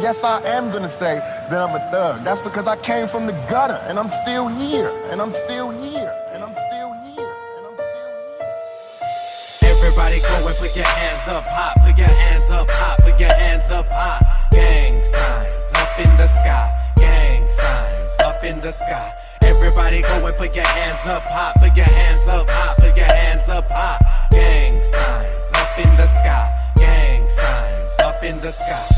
Yes, I am gonna say that I'm a thug. That's because I came from the gutter and I'm still here. And I'm still here. And I'm still here. And I'm still here. Everybody go and put your hands up high. Put your hands up high. Put your hands up high. Gang signs up in the sky. Gang signs up in the sky. Everybody go and put your hands up high. Put your hands up high. Put your hands up high. Gang signs up in the sky. Gang signs up in the sky.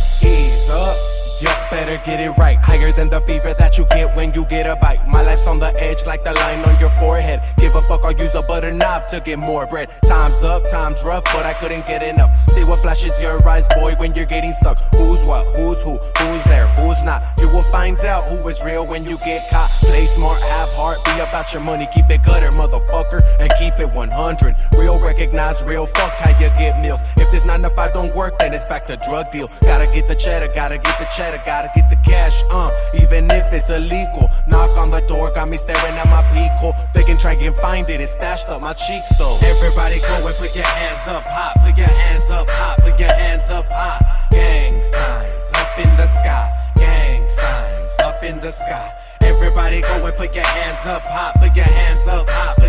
Better get it right. Higher than the fever that you get when you get a bite. My life's on the edge like the line on your forehead. Give a fuck, I'll use a butter knife to get more bread. Time's up, time's rough, but I couldn't get enough. See what flashes your eyes, boy, when you're getting stuck. Who's what, who's who, who's there, who's not. You will find out who is real when you get caught. Play smart, have heart, be about your money, keep it gutter, motherfucker, and it 100. Real recognize real, fuck how you get meals. If this 9 to 5 don't work, then it's back to drug deal. Gotta get the cheddar, gotta get the cheddar, gotta get the cash, uh, even if it's illegal. Knock on the door, got me staring at my peephole. They can try and find it, it's stashed up my cheeks though. Everybody go and put your hands up high, put your hands up high, put your hands up high. Gang signs up in the sky, gang signs up in the sky. Everybody go and put your hands up high, put your hands up high,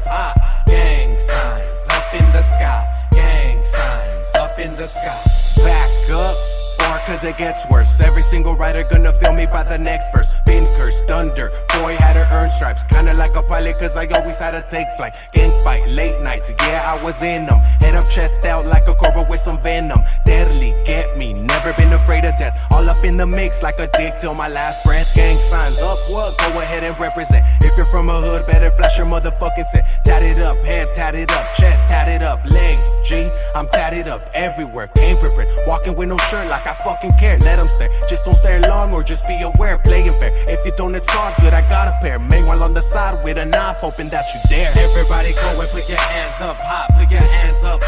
high. Ah, gang signs up in the sky, gang signs up in the sky. Back up. Far cause it gets worse. Every single writer gonna feel me by the next verse. Been cursed under. Boy had to earn stripes. Kinda like a pilot cause I always had to take flight. Gang fight, late nights. Yeah, I was in them. Head up, chest out like a cobra with some venom. Deadly, get me. Never been afraid death. All up in the mix like a dick till my last breath. Gang signs up, what? Go ahead and represent. If you're from a hood, better flash your motherfucking set. Tatted up, head tatted up, chest tatted up, legs, G. I'm tatted up everywhere. Came prepared. Walking with no shirt like I fucking care. Let them stare. Just don't stare long or just be aware. Playing fair. If you don't, it's all good. I got a pair. Meanwhile, on the side with a knife, hoping that you dare. Everybody go and put your hands up high. Put your hands up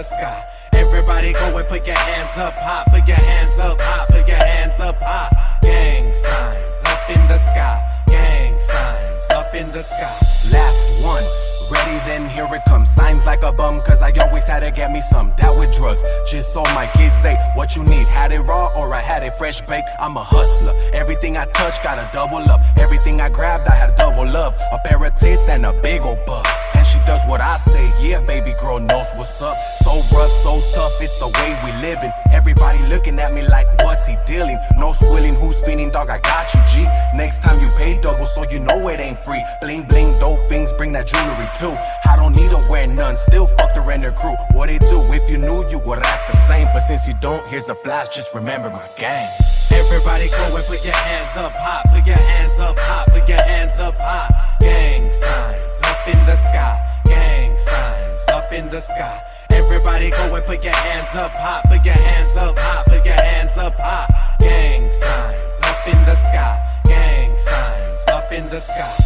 the sky. Everybody go and put your hands up high. Put your hands up high. Put your hands up high. Gang signs up in the sky. Gang signs up in the sky. Last one. Ready, then here it comes. Signs like a bum, cause I always had to get me some. That with drugs, just so my kids say, What you need? Had it raw or I had it fresh baked? I'm a hustler. Everything I touch, gotta double up. Everything I grabbed, I had double love. A pair of tits and a big old butt. Does what I say, yeah, baby girl knows what's up. So rough, so tough, it's the way we living. Everybody looking at me like, what's he dealing? No squilling, who's feeding, dog? I got you, G. Next time you pay double, so you know it ain't free. Bling bling, dope things, bring that jewelry too. I don't need to wear none, still fuck the render crew. What it do? If you knew, you would act the same. But since you don't, here's a flash, just remember my gang. Everybody go and put your hands up high, put your hands up high, put your hands up high. Gang signs up in the sky, in the sky. Everybody go and put your hands up high, put your hands up high, put your hands up high. Gang signs up in the sky, gang signs up in the sky.